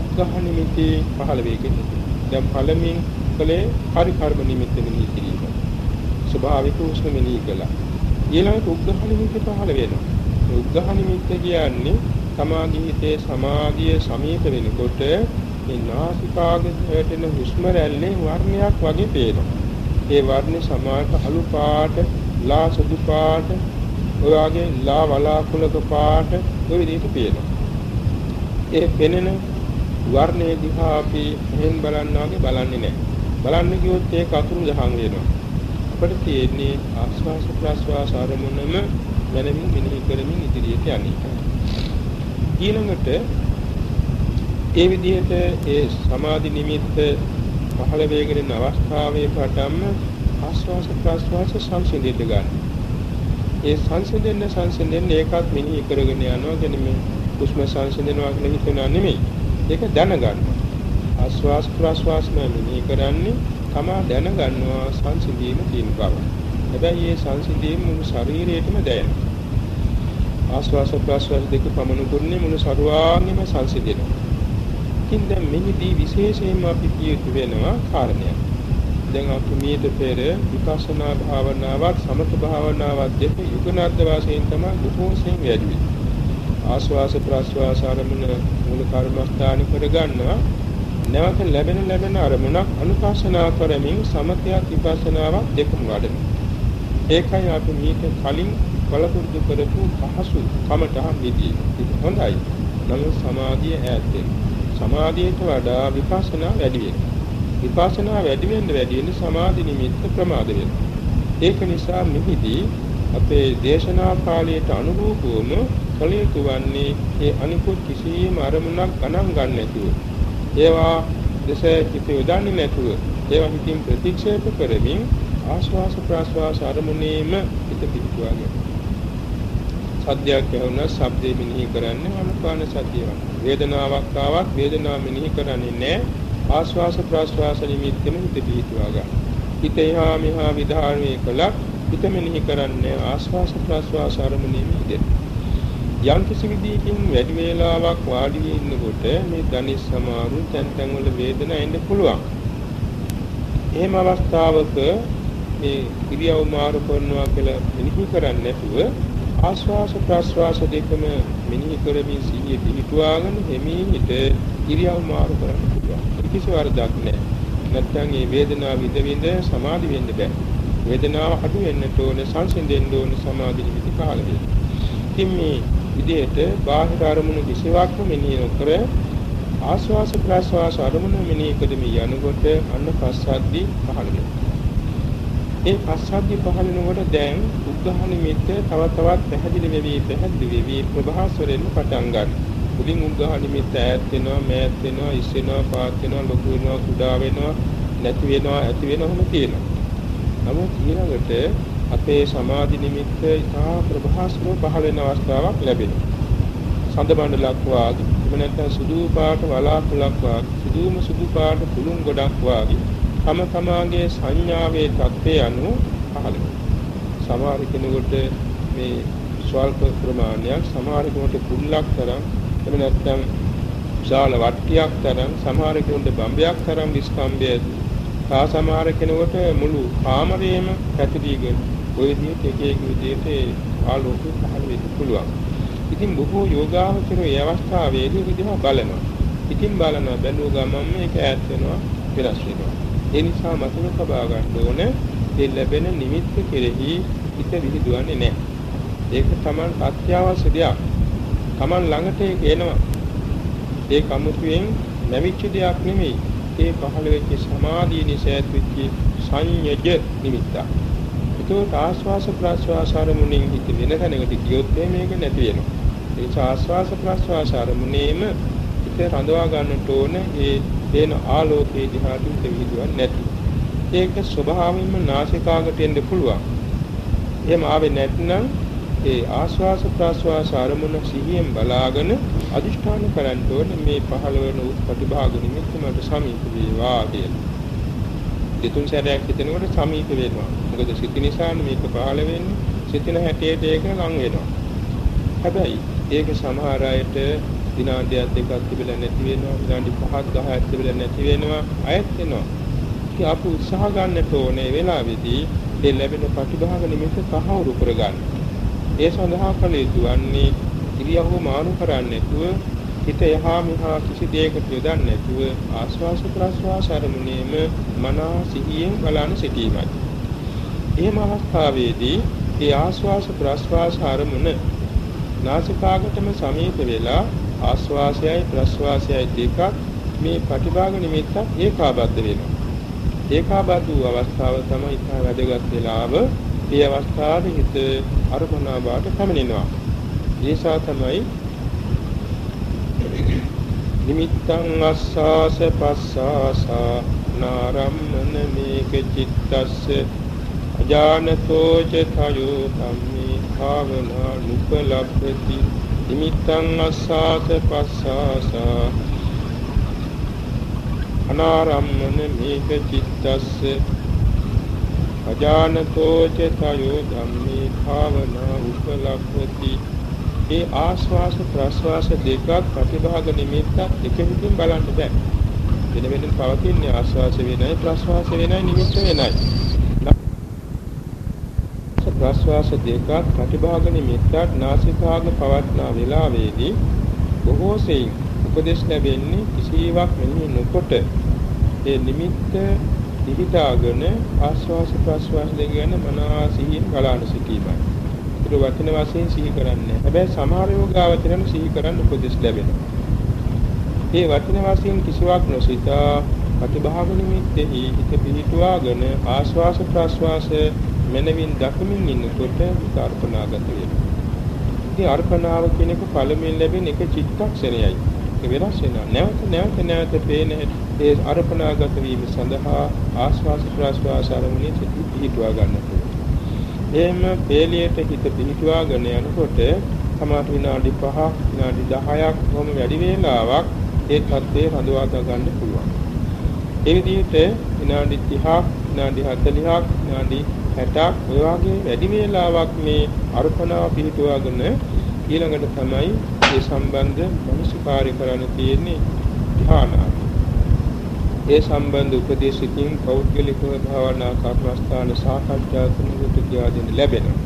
උග්ඝහ නිමිති පහළ වෙන්නේ. දැන් පළමින් කලේ පරිකර්ම නිමිති මෙහි කිරීම. ස්වභාවික උෂ්ණ මෙහි කළා. ඊළඟට උග්ඝහ නිමිති පහළ වෙනවා. මේ උග්ඝහ නිමිති කියන්නේ තමාගේ හිතේ සමාධිය සමීප වෙනකොට මේ නාසිකාගේ වැටෙන හුස්ම රැල්ලේ වර්ණයක් වගේ පේනවා. ඒ වර්ණේ සමානට අලු පාට, ලා සුදු පාට, ඔය වගේ ලා වලාකුළක පාට ඔය විදිහට පේනවා. ඒ පෙනෙන වර්ණයේ දිහා අපි එහෙන් බලන්නා වගේ බලන්නේ නැහැ. බලන්න කිව්වොත් ඒක අතුරු දහන් වෙනවා. අපිට තියෙන්නේ ආස්වාස ප්‍රස්වාස අරමුණම මනමින් මෙනෙහි කරමින් ඉදිරියට යන්නේ. ඊළඟට ඒ විදිහට ඒ සමාධි නිමිත්ත පහළ වේගෙන අවස්ථාවේ පටන්ම ආස්වාස ප්‍රස්වාස සංසිඳෙන්න ගන්නවා. ඒ සංසිඳෙන්න සංසිඳෙන්න ඒකත් මෙනෙහි කරගෙන යනවා කියන්නේ මේ හුස්ම සංසිඳනවා කියලා හිතනවා නෙමෙයි. ඒක දැනගන්න. ආස්වාස් ප්‍රාස්වාස් මෙනෙහි කරන්නේ තමා දැනගන්නවා සංසිඳීම තියෙන බව. හැබැයි මේ සංසිඳීම මුළු ශරීරයටම දැනෙනවා. ආස්වාස ප්‍රාස්වාස දෙක පමණ කරන්නේ මුළු ශරීරාංගෙම සංසිඳෙනවා. ඉතින් දැන් මෙහිදී විශේෂයෙන්ම අපි කියතු වෙනවා කාරණයක්. දැන් අපි මීට පෙර විපස්සනා භාවනාවත් සමත භාවනාවත් දෙක යුගනද්ද වශයෙන් තමයි බොහෝසෙන් වැඩි ආස්වාස ප්‍රාස්වාස අරමුණ මූල කර්මස්ථාන කරගන්නවා නැවත ලැබෙන ලැබෙන අරමුණක් අනුපාසනා කරමින් සමතයක් විපස්සනාවක් දෙකම වඩනවා ඒකයි අපි මීට කලින් බලපුරුදු කරපු පහසු කමටහන් විදිය. ඒක හොඳයි. නමුත් සමාධිය ඈත් සමාධියට වඩා විපස්සනා වැඩි වෙනවා. විපස්සනා වැඩි වෙන්න වැඩි වෙන්න සමාධි නිමිත්ත ප්‍රමාද වෙනවා. ඒක නිසා මෙහිදී අපේ දේශනා කාලයට අනුරූපවම කළ යුතු වන්නේ ඒ අනිකුත් කිසියම් අරමුණක් ගණන් ගන්න නැතුව ඒවා දෙස හිත යොදන්නේ නැතුව ඒවා හිතින් ප්‍රතික්ෂේප කරමින් ආශ්වාස ප්‍රාශ්වාස අරමුණේම හිත පිටුවාගෙන සද්දයක් ඇහුණා ශබ්දේ මෙනෙහි කරන්නේ අනුපාන සතිය වේදනාවක් ආවත් වේදනාව මෙනෙහි කරන්නේ නැහැ ආශ්වාස ප්‍රාශ්වාස නිමිත්තෙම හිත පිහිටුවා ගන්න. හිත එහා මෙහා විධාරණය කළා හිත මෙනෙහි කරන්නේ ආශ්වාස ප්‍රාශ්වාස අරමුණේම ඉඳෙන. යම් කිසි විදිහකින් වැඩි වේලාවක් වාඩි වී ඉන්නකොට මේ ධනිස් සමාරු තැන් තැන් වල වේදනා එන්න පුළුවන්. එහෙම අවස්ථාවක මේ ඉරියව් මාරු කරනවා කියලා මෙනෙහි කරන්නේ නැතුව ආශ්වාස ප්‍රාශ්වාස දෙකම මෙනෙහි කරමින් සිහිය පිහිටුවාගෙන හිමීට ඉරියව් මාරු කරන්න පුළුවන්. කිසි වරදක් නැහැ. නැත්තම් මේ වේදනාව විඳ විඳ සමාධි වෙන්න බෑ. වේදනාව අඩු වෙන්නට ඕන සංසිඳෙන්න ඕන සමාධි නිමිති කාල වේද. ඉතින් මේ විදිහට බාහිර අරමුණු කිසිවක් මෙනෙහි නොකර ආස්වාස ප්‍රාස්වාස අරමුණු මෙනෙහි කරමින් යනකොට අන්න පස්සද්දි පහළ වෙනවා. ඒ පස්සද්ධිය පහළනකොට දැන් උද්ඝාන නිමිත්ත තව තවත් පැහැදිලි වෙවි පැහැදිලි වෙවි ප්‍රභාස්වරෙන් පටන් ගන්නවා. මුලින් උද්ඝාන නිමිත්ත ඈත් වෙනවා මෑත් වෙනවා ඉස් වෙනවා පාත් වෙනවා ලොකු වෙනවා කුඩා වෙනවා නැති වෙනවා ඇති වෙනවම තියෙනවා. නමුත් ඊළඟට අපේ සමාධි නිමිත්ත ඉතා ප්‍රභාස්වර පහළ වෙන අවස්ථාවක් ලැබෙනවා. සඳ බණ්ඩලක් වාගේ එහෙම නැත්නම් සුදු පාට වලාකුළක් වාගේ සුදුම සුදු පාට කුළුන් ගොඩක් වාගේ තම තමාගේ සංඥාවේ தත්ත්වය අනුව පහළ සමහර කෙනෙකුට මේ ස්වල්ප ප්‍රමාණයක් සමහර කෙනෙකුට කුල්ලක් තරම් එහෙම නැත්නම් විශාල වට්ටියක් තරම් සමහර කෙනෙකුට බම්බයක් තරම් විස්කම්බය තා සමහර කෙනෙකුට මුළු කාමරේම පැතිරීගෙන ওই විදිහට එක එක විදිහට ආලෝකය පහළ වෙන්න පුළුවන්. ඉතින් බොහෝ යෝගාවචරෝ මේ අවස්ථාවේදී විදිහ බලනවා. ඉතින් බලනවා බැලුව ගමන් මේක ඈත් වෙනවා වෙනස් වෙනවා. ඒ නිසා මතක තබා ගන්න ඕන ඒ ලැබෙන නිමිත්ත කෙරෙහි හිත විහිදුවන්නේ නැහැ. ඒක Taman අත්‍යවශ්‍ය දෙයක්. Taman ළඟට ඒක එනවා. ඒ කමුතුයෙන් නැමිච්ච දෙයක් නෙමෙයි. ඒ පහළ වෙච්ච සමාධිය නිසා ඇතිවෙච්ච සංයජ නිමිත්ත. ඒකෝ ආස්වාස ප්‍රාස්වාස ආරමුණෙන් හිත වෙන තැනකට ගියොත් මේක නැති වෙනවා. ඒ ආස්වාස ප්‍රාස්වාස ආරමුණේම හිත රඳවා ගන්නට ඕන ඒ පේන ආලෝකයේ දිහාට විහිදුවන්නේ නැති. ඒක ස්වභාවයෙන්ම නාසිකාගට එන්න පුළුවන්. එහෙම ආවේ නැත්නම් ඒ ආස්වාස ප්‍රාස්වාස අරමුණ සිහියෙන් බලාගෙන අදිෂ්ඨාන කරන්න ඕනේ මේ පහළ වෙන ප්‍රතිභාග නිමිත්ත මට සමීප වේවා කියලා. දෙතුන් සැරයක් හිතනකොට සමීප වෙනවා. මොකද සිත නිසානේ මේක පහළ වෙන්නේ. සිතින හැටියට ඒක ලං වෙනවා. හැබැයි ඒක සමහර අයට විනාඩියක් දෙකක් තිබිලා නැති වෙනවා. විනාඩි 5ක් 10ක් තිබිලා නැති වෙනවා. අයත් වෙනවා. ඉතින් අපි උත්සාහ ගන්නට ඕනේ වෙලාවේදී මේ ලැබෙන ප්‍රතිභාග නිමිත්ත තහවුරු කරගන්න. ඒ සඳහා කළ යුතු වන්නේ ඉරියව්ව මාරු කරන්නේ නැතුව හිත යහා මෙහා කිසි දෙයකට යොදන්නේ නැතුව ආස්වාස ප්‍රාස්වාස අරමුණේම මනා සිහියෙන් බලන සිටීමයි. එහෙම අවස්ථාවේදී ඒ ආස්වාස ප්‍රාස්වාස අරමුණ නාසිකාගටම සමීප වෙලා ආස්වාසයයි ප්‍රස්වාසයයි දෙකක් මේ ප්‍රතිභාග නිමිත්තක් ඒකාබද්ධ වෙනවා. ඒකාබද්ධ වූ අවස්ථාව තමයි ඉතා වැදගත් වෙලාව. මේ අවස්ථාවේ හිත අරමුණා බාට පැමිණෙනවා. ඒසා තමයි නිමිත්තං අස්සාස පස්සාසා නාරම්මන මේක චිත්තස්ස අජානතෝ ච තයෝ ධම්මේ භාවනා නුපලබ්ධති නිමිත්තං අස්සාස පස්සාස අනාරම්මන මේක චිත්තස්ස අජානතෝ ච තයෝ ධම්මේ භාවනා උපලබ්ධති ඒ ආස්වාස ප්‍රස්වාස දෙකක් ප්‍රතිභාග නිමිත්ත එක හිතින් බලන්න බෑ වෙන වෙන පවතින්නේ ආස්වාස වෙනයි ප්‍රස්වාස වෙනයි නිමිත්ත වෙනයි. ප්‍රස්වාස දෙකක් ප්‍රතිභාග නිමිත්තක් නාසිකාග පවත්නා වේලාවේදී බොහෝ සෙයින් උපදේශ ලැබෙන්නේ කිසිවක් මෙහි නොකොට ඒ නිමිත්ත දිහිතාගෙන ආස්වාස ප්‍රස්වාස දෙක ගැන මනස සිහියෙන් බලන සිටීමයි. ඒක වචන වශයෙන් සිහි කරන්නේ. හැබැයි සමහර යෝගාවචරණ සිහි කරන්න උපදෙස් ලැබෙනවා. ඒ වචන වශයෙන් කිසිවක් නොසිතා ප්‍රතිභාව නිමිත්තෙහි හිත පිහිටුවාගෙන ආස්වාස ප්‍රස්වාස මනවින් දක්මින් ඉන්නකොට විකාර්පණාගත වෙනවා. ඉතින් අර්පණාව කියන එක පළමුවෙන් ලැබෙන එක චිත්තක්ෂණයයි. ඒක වෙනස් වෙනවා. නැවත නැවත නැවත පේන ඒ අර්පණාගත වීම සඳහා ආස්වාස ප්‍රාස්වාස ආරමුණේ සිට පිහිටුවා ගන්න පුළුවන්. එහෙම පේලියට හිත පිහිටුවාගෙන යනකොට සමහර විනාඩි 5ක් විනාඩි 10ක් වොම වැඩි වේලාවක් ඒ தත්ත්වය රඳවා ගන්න පුළුවන්. ඒ විදිහට විනාඩි 30ක් විනාඩි 40ක් විනාඩි 60ක් ඔය වගේ වැඩි වේලාවක් මේ අර්පණාව පිහිටුවාගෙන ඊළඟට තමයි ඒ සම්බන්ධ මිනිස්සු කාර්ය කරන්න තියෙන්නේ ධානාව. ඒ සම්බන්ධ උපදේශකින් පෞද්ගලිකව භාවනා කර්මස්ථාන සාකච්ඡා තුනකට කියා දෙන්න ලැබෙනවා.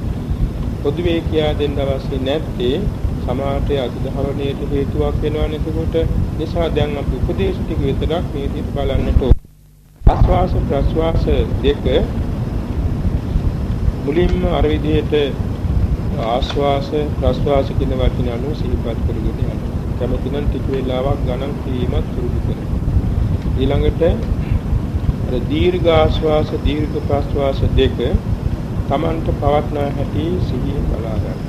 පොදුවේ කියා දෙන්න අවශ්‍ය නැත්තේ සමාජයේ අධිධාවනයට හේතුවක් වෙනවා නේද? නිසා දැන් අපි උපදේශ ටික විතරක් මේ විදිහට බලන්නට ඕන. ආස්වාස ප්‍රස්වාස දෙක මුලින්ම අර විදිහට ආස්වාස ප්‍රස්වාස කියන වචන අනුව සිහිපත් කරගෙන යනවා. කැමති නම් ටික වේලාවක් ගණන් කිරීමත් පුරුදු කරනවා. ඊළඟට අර දීර්ඝ ආස්වාස දීර්ඝ ප්‍රස්වාස දෙක Tamanට පවත්නා හැටි සිහියෙන් බලා ගන්න.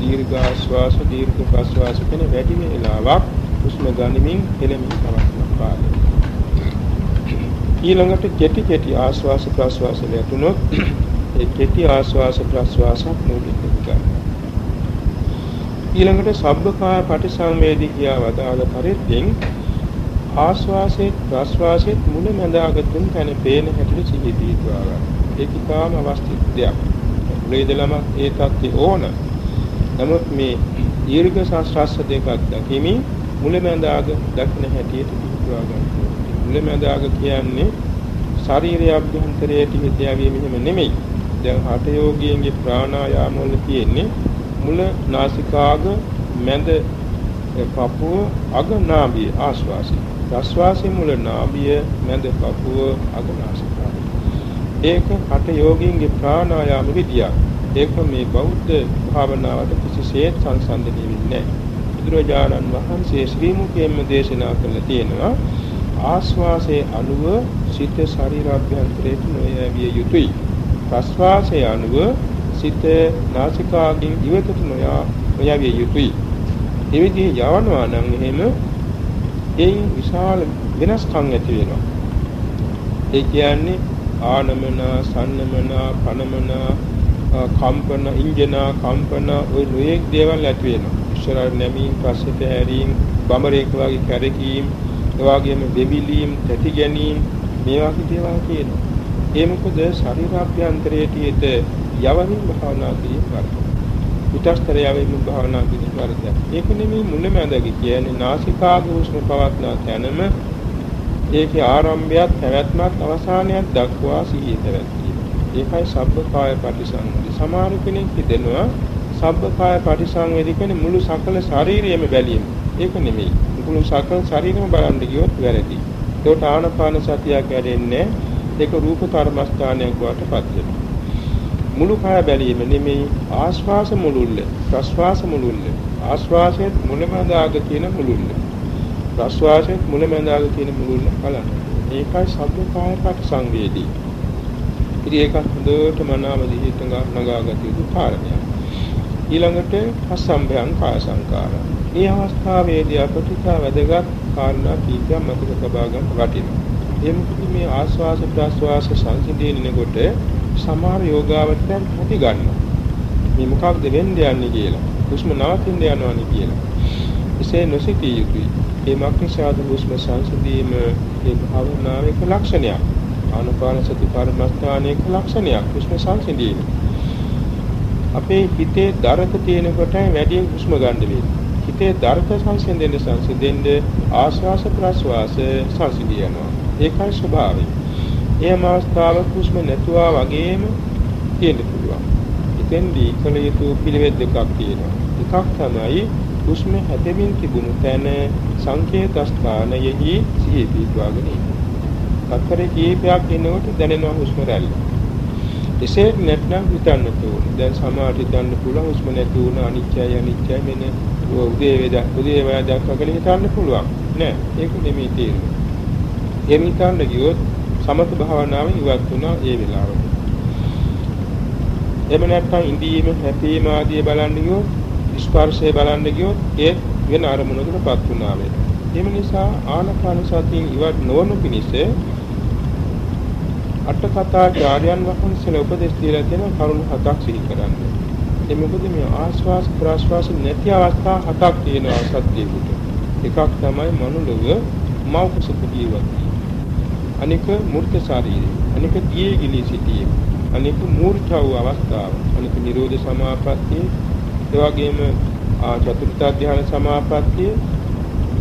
දීර්ඝ ආස්වාස දීර්ඝ ප්‍රස්වාස කියන වැඩි වේලාවක් හුස්ම ගනිමින් එළමින් පවත්නා කාලය. ඊළඟට කෙටි කෙටි ආස්වාස ප්‍රස්වාස ලැබුණොත් ඒ කෙටි ආස්වාස ප්‍රස්වාසක් මූලික ගන්න. ඊළඟට සබ්බකාය පටිසංවේදී කියා වදාළ පරිද්දෙන් ආස්වාසේ ප්‍රස්වාසයේ මුල මැදාගතුන් තැන පේන හැටියට සිහි දීවා ගන්න. ඒක ඉතාම අවශ්‍ය දෙයක්. මුලේදලම ඒ தත්ති ඕන. නමුත් මේ දීර්ඝ ශාස්ත්‍රස්ස දෙකක් දකිමි මුල මැදාග දක්න හැටියට දීවා ගන්න. මුල මැදාග කියන්නේ ශාරීරික අභ්‍යන්තරයේ හිත යවීම එහෙම නෙමෙයි. දැන් හට යෝගීන්ගේ ප්‍රාණායාම වල තියෙන්නේ මුල නාසිකාග මැද පපුව අග නාභිය ආශ්වාසය. ප්‍රශ්වාසයේ මුල නාභිය මැද පපුව අග නාසිකාග. ඒක හට යෝගීන්ගේ ප්‍රාණායාම විදියක්. ඒක මේ බෞද්ධ භාවනාවට කිසිසේත් සංසන්දනය වෙන්නේ නැහැ. බුදුරජාණන් වහන්සේ ශ්‍රී මුඛයෙන්ම දේශනා කළ තියෙනවා ආස්වාසයේ අනුව සිත ශරීරාභ්‍යන්තරයට නොයවිය යුතුයි. ප්‍රස්වාසය අනුව සිත නාසිකාගෙන් ඉවතට නොයා නොයවිය යුතුයි. ඒ විදිහේ යවනවා නම් එහෙම එයින් විශාල වෙනස්කම් ඇති වෙනවා. ඒ කියන්නේ ආනමන, සන්නමන, පනමන, කම්පන, ඉන්ජන, කම්පන ඔය නොයෙක් දේවල් ඇති වෙනවා. ඉස්සරහ නැමීම්, පස්සට හැරීම්, බඹරේක වගේ කැරකීම්, ඒ වගේම දෙබිලීම්, තැති ගැනීම් මේ වගේ දේවල් කියනවා. ඒ මොකද ශරීරාභ්‍යන්තරයේ තියෙත යවමින් භාවනා කිරීම වර්ධන. පිටස්තර යවමින් භාවනා කිරීම වර්ධන. ඒක නෙමෙයි මුලමඳගේ කියන්නේ නාසිකාග හුස්ම පවත්නා තැනම ඒකේ ආරම්භයත් පැවැත්මත් අවසානයත් දක්වා සිහිය පැවැත්වීම. ඒකයි සබ්බකාය පටිසංවේදී. සමහර කෙනෙක් හිතනවා සබ්බකාය පටිසංවේදී කියන්නේ මුළු සකල ශරීරයම බැලීම. ඒක නෙමෙයි. මුළු සකල ශරීරම බලන්න ගියොත් වැරදි. ඒකට ආනපාන සතියක් වැඩෙන්නේ ඒක රූප කර්මස්ථානයක් බවට පත් වෙනවා. මුළු කය බැලීම නෙමෙයි ආශ්වාස මුලුල්ල ප්‍රශ්වාස මුලුල්ල ආශ්වාසයේ මුලමඳාග තියෙන මුලුල්ල ප්‍රශ්වාසයේ මුලමඳාග තියෙන මුලුල්ල බලන්න. ඒකයි සබ්බකාය පටිසංවේදී. ඉතින් ඒක හොඳට මනාව දිහිට නගාගත යුතු කාරණයක්. ඊළඟට අසම්භයං කාය සංකාර. මේ අවස්ථාවේදී අපට වැදගත් කාරණා කීපයක් මතක තබා ගන්න වටිනවා. එමුකද මේ ආස්වාස ප්‍රාස්වාස සංසිඳෙන්නකොට සමහර යෝගාවචරයන් හටි ගන්නවා. මේ මොකක්ද වෙන්නේ යන්නේ කියලා. හුස්ම නවතින්න යනවානි කියලා. එසේ නොසිතිය යුතුයි. ඒ මක්නිසාද හුස්ම සංසිඳීම ඒ භාවනාවේ එක ලක්ෂණයක්. ආනපාන සති කර්මස්ථානයේ එක ලක්ෂණයක්. හුස්ම සංසිඳීම. අපේ හිතේ දරක තියෙනකොට වැඩි හුස්ම ගන්න වෙන්නේ. හිතේ ධර්ම සංසිඳෙන්න සංසිඳෙන්න ආස්වාස ප්‍රස්වාස සංසිඳියනවා. ඒකයි ස්වභාවය. එයම අවස්ථාවක් හුස්ම නැතුවා වගේම තියෙන්න පුළුවන්. එතෙන්දී කල යුතු පිළිවෙත් දෙකක් තියෙනවා. එකක් තමයි හුස්ම හැදෙමින් තිබුණු තැන සංකේත ස්ථානයෙහි සිහිය පිටවාගෙන ඉන්න. තත්පරේ කීපයක් එනකොට දැනෙනවා හුස්ම රැල්ල. එසේ නැත්නම් හිතන්න ඕනේ. දැන් සමාධි හිතන්න පුළුවන් හුස්ම නැති වුණ අනිත්‍යයි අනිත්‍යයි මෙන්න උදේ වේද උදේ වේද දක්වගෙන හිතන්න පුළුවන්. නෑ ඒක නෙමෙයි තේරුම. එහෙම හිතන්න ගියොත් සමත භාවනාවෙන් ඉවත් වුණා ඒ වෙලාවට. එහෙම නැත්නම් ඉඳීම හැපීම ආදී බලන්න ගියොත් ස්පර්ශය බලන්න ගියොත් ඒ වෙන අරමුණකටපත් වුණා වෙනවා. එහෙම නිසා ආනපාන සතියෙන් ඉවත් නොවනු පිණිස අට කතාචාර්යයන් වහන්සේලා උපදෙස් දීලා තියෙන කරුණු හතක් සිහි කරන්න. ඒ මොකද මේ ආස්වාස් ප්‍රාස්වාස නැති අවස්ථා හතක් තියෙනවා සත්‍යයකට. එකක් තමයි මනුලව මෞකසක ජීවත් අනික මූර්ත ශරීරය. අනික දියේ ගිලී සිටීම. අනික මූර්ඡව අවස්ථාව. අනික නිරෝධ සමාපත්තිය. ඒ වගේම චතුර්ථ ධ්‍යාන සමාපත්තිය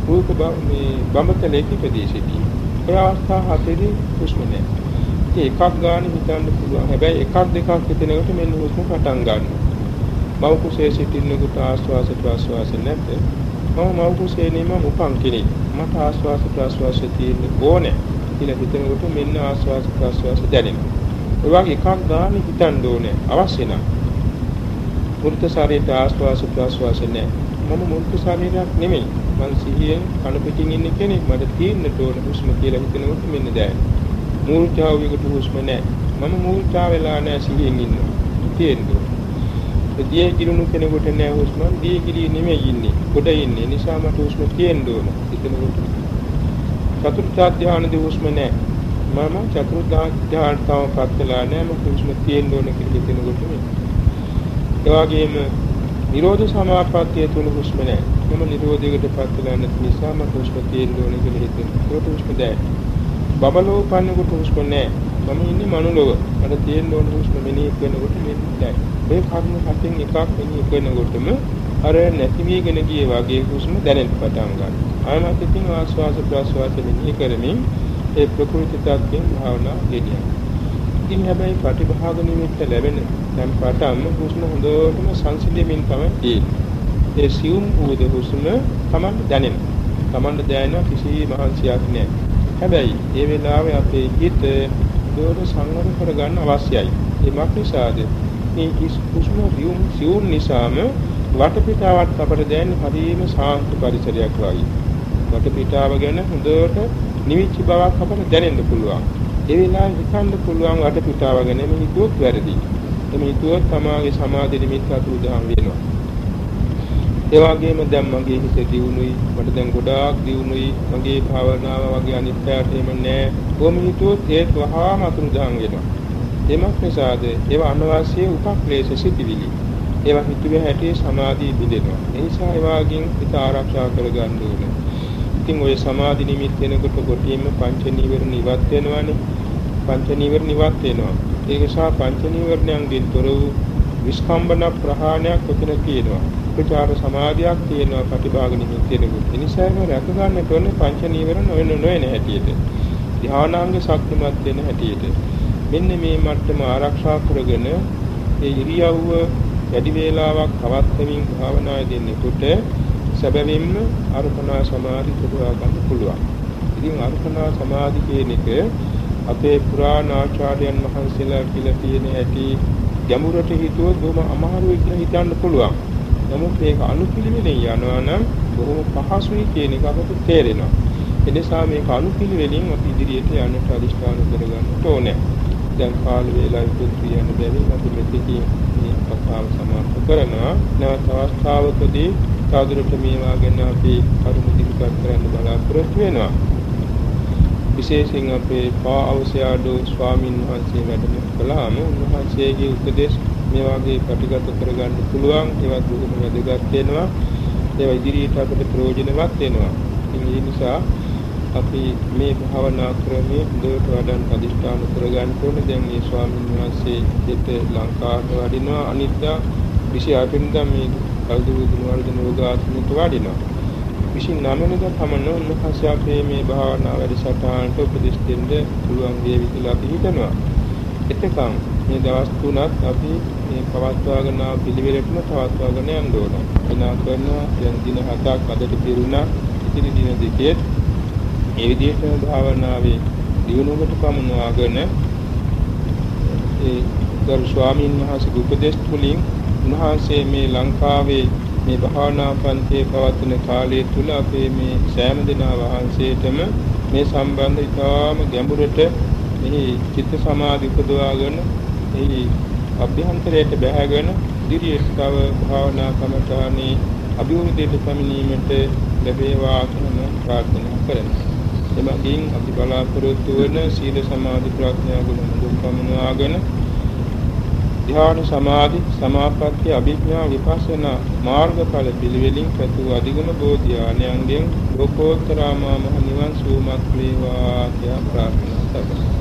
රූප මේ බඹතලයේ ඉපදී සිටීම. ඒ අවස්ථා හතරේ හුස්ම නැහැ. එකක් ගන්න හිතන්න පුළුවන්. හැබැයි එකක් දෙකක් හිතනකොට මෙන්න හුස්ම පටන් ගන්නවා. මව කුසේ සිටින්නකොට ආශ්වාස ප්‍රශ්වාස නැද්ද? මම මව කුසේ නෙම උපන් කෙනෙක්. මට ආශ්වාස ප්‍රශ්වාස තියෙන්න ඕනේ කියලා හිතනකොට මෙන්න ආශ්වාස ප්‍රශ්වාස දැනෙනවා. ඒ වගේ එකක් ගන්න හිතන්න ඕනේ. අවශ්‍ය නම්. මූර්ත ශරීරයට ආශ්වාස ප්‍රශ්වාස නැහැ. මම මූර්ත ශරීරයක් නෙමෙයි. මං සිහියෙන් කන පිටින් ඉන්න කෙනෙක්. මට තියෙන්න ඕන හුස්ම කියලා හිතනකොට මෙන්න දැනෙනවා. මූර්ඡාව විකට හුස්ම නැහැ. මම මූර්ඡා වෙලා නැහැ සිහියෙන් ඉන්නවා. තියෙන්නේ. දියේ කිරුණු කෙනෙකුට නෑ හුස්ම දියේ කිරී නෙමෙයි ඉන්නේ. ගොඩ ඉන්නේ. නිසා මට හුස්ම තියෙන්න ඕන. හිතනකොට. චතුර්ථ ධානයේදී හුස්ම නෑ. මම චතුර්ථ ධානයටම පත්ලා නෑ. මට හුස්ම තියෙන්න ඕන කියලා හිතනකොට මේ. ඒ වගේම නිරෝධ සමාපත්තිය තුල හුස්ම නෑ. මම නිරෝධයකට පත්ලා නැති නිසා මට හුස්ම තියෙන්න ඕන කියලා හිතෙනවා. ඒකට හුස්ම දැනෙන්නේ. බබලෝ පන්නකොට හුස්ම නැහැ. මම ඉන්නේ මනුලොව. මට තියෙන්න ඕන හුස්ම මෙනෙහි කරනකොට මෙන්නයි. මේ කර්ම හතෙන් එකක් මෙනෙහි කරනකොටම අර නැති වීගෙන ගිය වගේ හුස්ම දැනෙන්න පටන් ගන්නවා. ආයමත් ඉතින් ආස්වාස ප්‍රාස්වාස මෙනෙහි කරමින් ඒ ප්‍රකෘති tattයෙන් භාවනා ගෙනියනවා. ඉතින් හැබැයි ප්‍රතිභාග නිමිත්ත ලැබෙන දැන් පටන්ම හුස්ම හොඳටම සංසිඳෙමින් තමයි තියෙන්නේ. ඒ සියුම් වූ හුස්ම Taman දැනෙනවා. Taman දැනෙන කිසි මහන්සියක් නැහැ. හැබැයි ඒ වෙලාවේ අපේ හිත දෝර සංවර කරගන්න අවශ්‍යයි. ඒමක් නිසාද මේ හුස්ම රියුම් සිවුම් නිසාම වටපිටාවත් අපට දැනෙන හරියම සාන්ත පරිසරයක් වගේ. වටපිටාව ගැන හොඳට නිවිච්ච බවක් අපට දැනෙන්න පුළුවන්. ඒ වෙලාවේ හිතන්න පුළුවන් වටපිටාව ගැන මේ හිතුවොත් වැරදි. මේ හිතුවොත් තමාගේ සමාධි නිමිත්ත අතුරුදහන් වෙනවා. ඒ වගේම දැන් මගේ හිත දියුණුයි. මට දැන් ගොඩාක් දියුණුයි. මගේ භාවනාව වගේ අනිත් පැයට එම නෑ. කොහොම හිතුවොත් ඒත් වහාම අතුරුදහන් වෙනවා. එමත් නිසාද ඒවා අනවශ්‍ය උපක්ලේශ සිටිවිලි ඒවා හිතුවේ හැටි සමාධිය බිඳෙනවා. ඒ නිසා ඒවාගෙන් හිත ආරක්ෂා කරගන්න ඕනේ. ඉතින් ওই සමාධි නිමිත් වෙනකොට කොටියෙම පංච නීවරණ ඉවත් වෙනවානේ පංච නීවරණ ඉවත් වෙනවා ඒ නිසා පංච නීවරණයන්ගෙන් තොර වූ විස්කම්බන ප්‍රහාණයක් උතන තියෙනවා උපචාර සමාධියක් තියෙනවා ප්‍රතිභාග නිමිත්තෙකුත්. ඒ නිසාම රැක ගන්නට ඕනේ පංච නීවරණ නොවන නොවන හැටියට. ධානාංග ශක්තිමත් වෙන හැටියට. මෙන්න මේ මට්ටම ආරක්ෂා කරගෙන ඒ ඉරියව්ව වැඩි වේලාවක් පවත්වමින් භාවනා දෙන්නෙකුට සැබවින්ම අර්පණා සමාධි පුරවා ගන්න පුළුවන්. ඉතින් අර්පණා සමාධි කියන එක අපේ පුරාණ ආචාර්යයන් වහන්සේලා කියලා තියෙන ඇති ගැඹුරට හිතුවොත් බොහොම අමාරුයි කියලා හිතන්න පුළුවන්. නමුත් මේක අනුපිළිවෙලින් යනවා නම් බොහොම පහසුයි කියන එක අපට තේරෙනවා. ඒ නිසා මේක අනුපිළිවෙලින් අපි ඉදිරියට යන්නට අදිෂ්ඨාන කරගන්න ඕනේ. දැන් කාල වේලාව ඉදිරි යන බැවින් අපි මෙතෙකී මේ කතාව සමාප්ත කරනවා. නැවත අවස්ථාවකදී සාදුරට මේවා ගැන අපි කරුණු දිගට කරන්න බලාපොරොත්තු වෙනවා. විශේෂයෙන් අපේ පා අවශ්‍යාඩෝ ස්වාමින් වහන්සේ වැඩම කළාම උන්වහන්සේගේ උපදේශ මේ වගේ ප්‍රතිගත කරගන්න පුළුවන් ඒවත් බොහොම වැදගත් වෙනවා. ඒවා ඉදිරියට අපිට ප්‍රයෝජනවත් වෙනවා. ඉතින් ඒ නිසා අපි මේ භාවනා ක්‍රමයේ හොඳට වඩන් අදිෂ්ඨාන කරගන්න ඕනේ. දැන් මේ ස්වාමීන් වහන්සේ දෙත ලංකාවට වඩිනවා අනිද්දා. 28 වෙනිදා මේ කල්දු ගුණවර්ධන යෝගාසනයට වඩිනවා. 29 වෙනිදා පමණ උන්වහන්සේ අපේ මේ භාවනා වැඩසටහනට උපදෙස් දෙන්න පුළුවන් වේවි කියලා අපි හිතනවා. එතකන් මේ දවස් තුනත් අපි මේ පවත්වාගෙන ආ පිළිවෙලටම පවත්වාගෙන යන්න ඕන. විනා කරනවා දැන් දින හතක් අදට පිරුණා. ඉතිරි දින දෙකේ මේ විදිහට භාවනාවේ දියුණුවකට පමුණවාගෙන ඒ ගරු ස්වාමීන් වහන්සේගේ උපදේශ තුලින් උන්වහන්සේ මේ ලංකාවේ මේ භාවනා පන්තියේ පවත්වන කාලය තුල අපේ මේ සෑම දෙනා වහන්සේටම මේ සම්බන්ධ ඉතාම ගැඹුරට මෙහි චිත්ත සමාධි උපදවාගෙන එහි අභ්‍යන්තරයට බැහැගෙන ඉදිරියට තව භාවනා කමඨානේ අභිවෘද්ධියට පැමිණීමට ලැබේවා කියන ප්‍රාර්ථනා කරනවා. එමගින් අපි බලාපොරොත්තු වන සීල සමාධි ප්‍රඥා ගුණ මුදුන් පමුණවාගෙන ධ්‍යාන සමාධි සමාපatti අභිඥා විපස්සනා මාර්ගඵල පිළිවෙලින් පැතු අධිගම බෝධිආනයන්ගෙන් ලෝකෝත්තරාමා මහ නිවන් සුවමත් වේවා කියලා ප්‍රාර්ථනා කරනවා